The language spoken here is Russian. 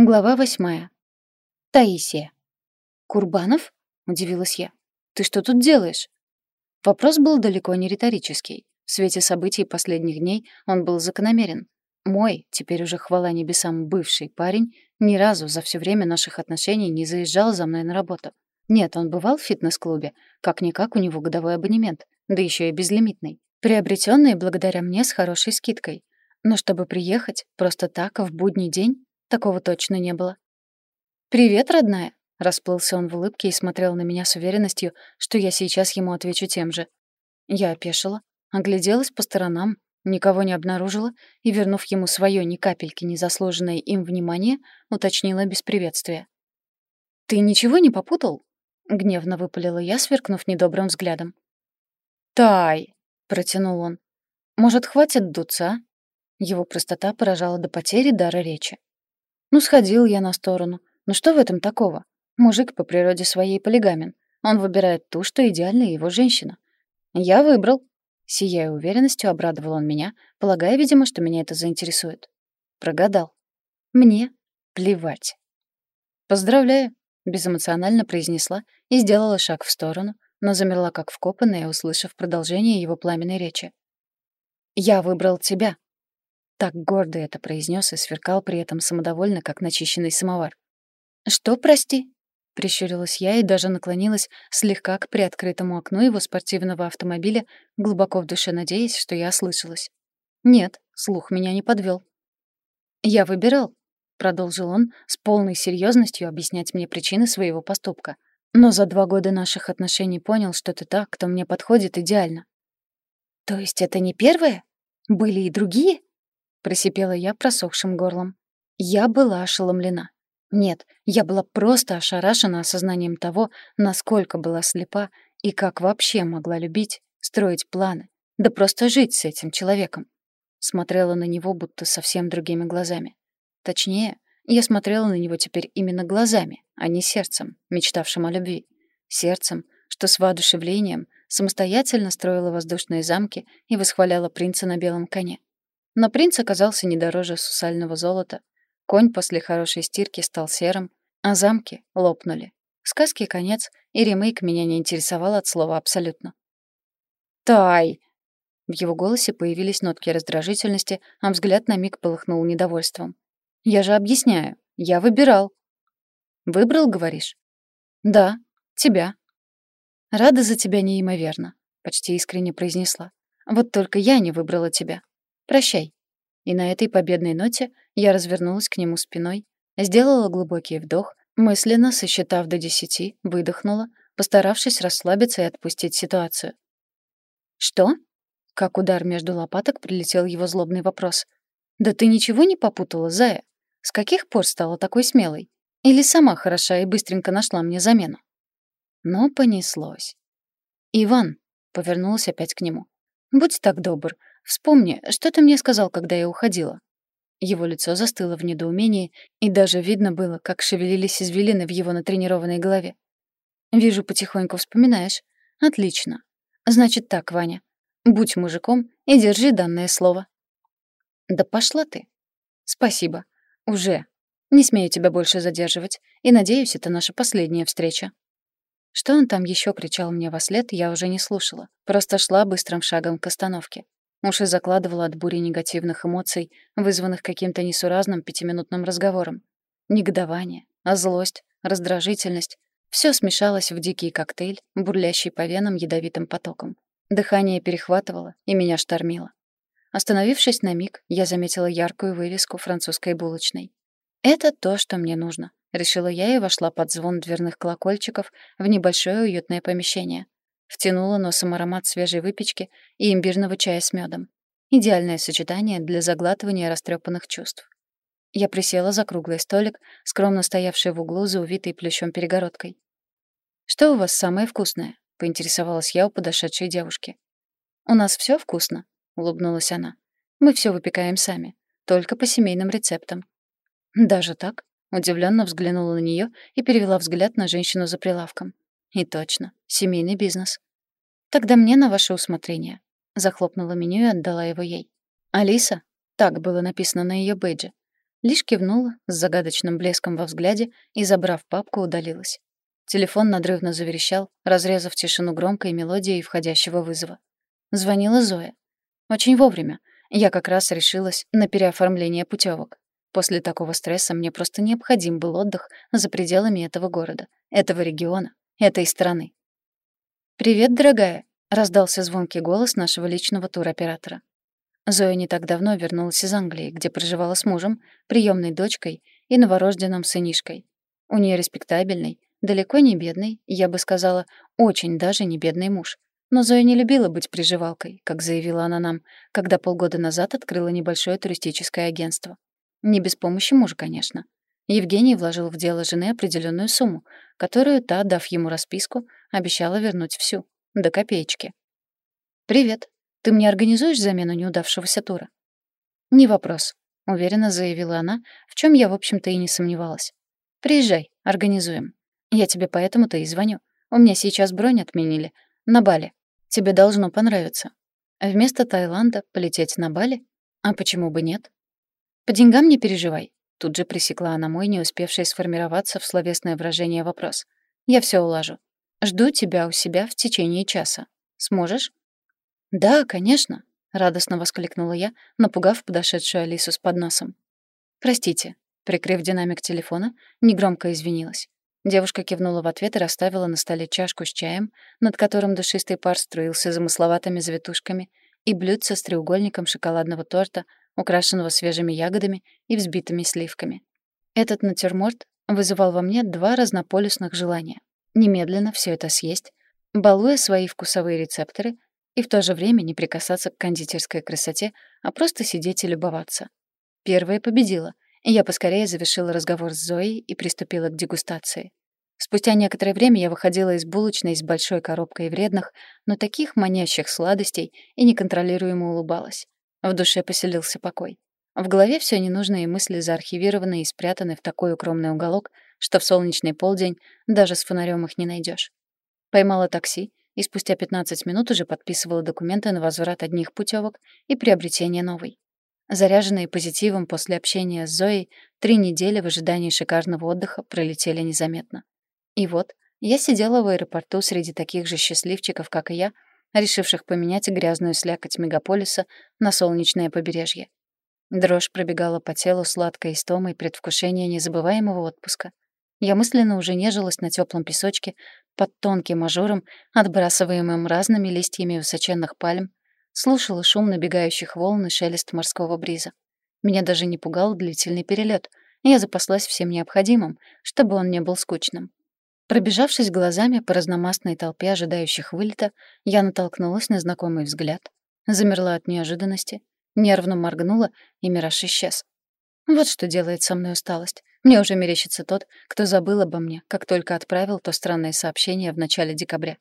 Глава восьмая. Таисия. «Курбанов?» — удивилась я. «Ты что тут делаешь?» Вопрос был далеко не риторический. В свете событий последних дней он был закономерен. Мой, теперь уже хвала небесам, бывший парень ни разу за все время наших отношений не заезжал за мной на работу. Нет, он бывал в фитнес-клубе. Как-никак у него годовой абонемент, да еще и безлимитный. Приобретенный благодаря мне с хорошей скидкой. Но чтобы приехать просто так, в будний день, Такого точно не было. «Привет, родная!» — расплылся он в улыбке и смотрел на меня с уверенностью, что я сейчас ему отвечу тем же. Я опешила, огляделась по сторонам, никого не обнаружила и, вернув ему свое ни капельки не заслуженное им внимание, уточнила без приветствия. «Ты ничего не попутал?» — гневно выпалила я, сверкнув недобрым взглядом. «Тай!» — протянул он. «Может, хватит дуться, а?» Его простота поражала до потери дара речи. Ну, сходил я на сторону. Ну что в этом такого? Мужик по природе своей полигамен. Он выбирает ту, что идеальная его женщина. Я выбрал. Сияя уверенностью, обрадовал он меня, полагая, видимо, что меня это заинтересует. Прогадал. Мне плевать. «Поздравляю», — безэмоционально произнесла и сделала шаг в сторону, но замерла как вкопанная, услышав продолжение его пламенной речи. «Я выбрал тебя», так гордо это произнес и сверкал при этом самодовольно, как начищенный самовар. «Что, прости?» — прищурилась я и даже наклонилась слегка к приоткрытому окну его спортивного автомобиля, глубоко в душе надеясь, что я ослышалась. Нет, слух меня не подвел. «Я выбирал», — продолжил он с полной серьезностью объяснять мне причины своего поступка. «Но за два года наших отношений понял, что ты та, кто мне подходит идеально». «То есть это не первое? Были и другие?» — просипела я просохшим горлом. Я была ошеломлена. Нет, я была просто ошарашена осознанием того, насколько была слепа и как вообще могла любить, строить планы, да просто жить с этим человеком. Смотрела на него будто совсем другими глазами. Точнее, я смотрела на него теперь именно глазами, а не сердцем, мечтавшим о любви. Сердцем, что с воодушевлением самостоятельно строила воздушные замки и восхваляла принца на белом коне. Но принц оказался не дороже сусального золота. Конь после хорошей стирки стал серым, а замки лопнули. Сказки конец, и ремейк меня не интересовал от слова абсолютно. «Тай!» В его голосе появились нотки раздражительности, а взгляд на миг полыхнул недовольством. «Я же объясняю. Я выбирал». «Выбрал, говоришь?» «Да, тебя». «Рада за тебя неимоверно», — почти искренне произнесла. «Вот только я не выбрала тебя. Прощай». И на этой победной ноте я развернулась к нему спиной, сделала глубокий вдох, мысленно сосчитав до десяти, выдохнула, постаравшись расслабиться и отпустить ситуацию. «Что?» Как удар между лопаток прилетел его злобный вопрос. «Да ты ничего не попутала, Зая? С каких пор стала такой смелой? Или сама хороша и быстренько нашла мне замену?» Но понеслось. «Иван», — повернулась опять к нему, — «будь так добр, Вспомни, что ты мне сказал, когда я уходила?» Его лицо застыло в недоумении, и даже видно было, как шевелились извилины в его натренированной голове. «Вижу, потихоньку вспоминаешь. Отлично. Значит так, Ваня. Будь мужиком и держи данное слово». «Да пошла ты». «Спасибо. Уже. Не смею тебя больше задерживать, и надеюсь, это наша последняя встреча». Что он там еще кричал мне во след, я уже не слушала. Просто шла быстрым шагом к остановке. Уж и закладывала от бури негативных эмоций, вызванных каким-то несуразным пятиминутным разговором. Негодование, злость, раздражительность — все смешалось в дикий коктейль, бурлящий по венам ядовитым потоком. Дыхание перехватывало, и меня штормило. Остановившись на миг, я заметила яркую вывеску французской булочной. «Это то, что мне нужно», — решила я и вошла под звон дверных колокольчиков в небольшое уютное помещение — Втянула носом аромат свежей выпечки и имбирного чая с медом. Идеальное сочетание для заглатывания растрепанных чувств. Я присела за круглый столик, скромно стоявший в углу за увитой плющом перегородкой. «Что у вас самое вкусное?» — поинтересовалась я у подошедшей девушки. «У нас все вкусно», — улыбнулась она. «Мы все выпекаем сами, только по семейным рецептам». «Даже так?» — удивленно взглянула на нее и перевела взгляд на женщину за прилавком. И точно, семейный бизнес. Тогда мне на ваше усмотрение. Захлопнула меню и отдала его ей. Алиса, так было написано на ее бейдже. Лишь кивнула с загадочным блеском во взгляде и, забрав папку, удалилась. Телефон надрывно заверещал, разрезав тишину громкой мелодией входящего вызова. Звонила Зоя. Очень вовремя. Я как раз решилась на переоформление путевок. После такого стресса мне просто необходим был отдых за пределами этого города, этого региона, этой страны. «Привет, дорогая», — раздался звонкий голос нашего личного туроператора. Зоя не так давно вернулась из Англии, где проживала с мужем, приемной дочкой и новорожденным сынишкой. У нее респектабельный, далеко не бедный, я бы сказала, очень даже не бедный муж. Но Зоя не любила быть приживалкой, как заявила она нам, когда полгода назад открыла небольшое туристическое агентство. Не без помощи мужа, конечно. Евгений вложил в дело жены определенную сумму, которую та, дав ему расписку, обещала вернуть всю, до копеечки. «Привет. Ты мне организуешь замену неудавшегося тура?» «Не вопрос», — уверенно заявила она, в чем я, в общем-то, и не сомневалась. «Приезжай, организуем. Я тебе поэтому-то и звоню. У меня сейчас бронь отменили. На Бали. Тебе должно понравиться. Вместо Таиланда полететь на Бали? А почему бы нет? По деньгам не переживай. Тут же пресекла она мой, не успевший сформироваться в словесное выражение вопрос. Я все улажу. Жду тебя у себя в течение часа. Сможешь? Да, конечно, радостно воскликнула я, напугав подошедшую Алису с подносом. Простите, прикрыв динамик телефона, негромко извинилась. Девушка кивнула в ответ и расставила на столе чашку с чаем, над которым душистый пар струился замысловатыми завитушками, и блюдце с треугольником шоколадного торта, украшенного свежими ягодами и взбитыми сливками. Этот натюрморт вызывал во мне два разнополюсных желания. Немедленно все это съесть, балуя свои вкусовые рецепторы, и в то же время не прикасаться к кондитерской красоте, а просто сидеть и любоваться. Первая победила — я поскорее завершила разговор с Зоей и приступила к дегустации. Спустя некоторое время я выходила из булочной с большой коробкой вредных, но таких манящих сладостей и неконтролируемо улыбалась. В душе поселился покой. В голове все ненужные мысли заархивированы и спрятаны в такой укромный уголок, что в солнечный полдень даже с фонарем их не найдешь. Поймала такси и спустя 15 минут уже подписывала документы на возврат одних путевок и приобретение новой. Заряженные позитивом после общения с Зоей, три недели в ожидании шикарного отдыха пролетели незаметно. И вот я сидела в аэропорту среди таких же счастливчиков, как и я, решивших поменять грязную слякоть мегаполиса на солнечное побережье. Дрожь пробегала по телу сладкой истомой предвкушения незабываемого отпуска. Я мысленно уже нежилась на теплом песочке под тонким ажуром, отбрасываемым резными листьями высоченных пальм, Слушала шум набегающих волн и шелест морского бриза. Меня даже не пугал длительный перелет. Я запаслась всем необходимым, чтобы он не был скучным. Пробежавшись глазами по разномастной толпе ожидающих вылета, я натолкнулась на знакомый взгляд, замерла от неожиданности, нервно моргнула, и мираж исчез. Вот что делает со мной усталость. Мне уже мерещится тот, кто забыл обо мне, как только отправил то странное сообщение в начале декабря.